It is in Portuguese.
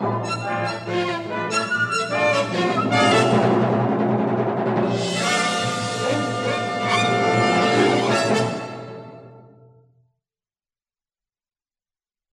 Música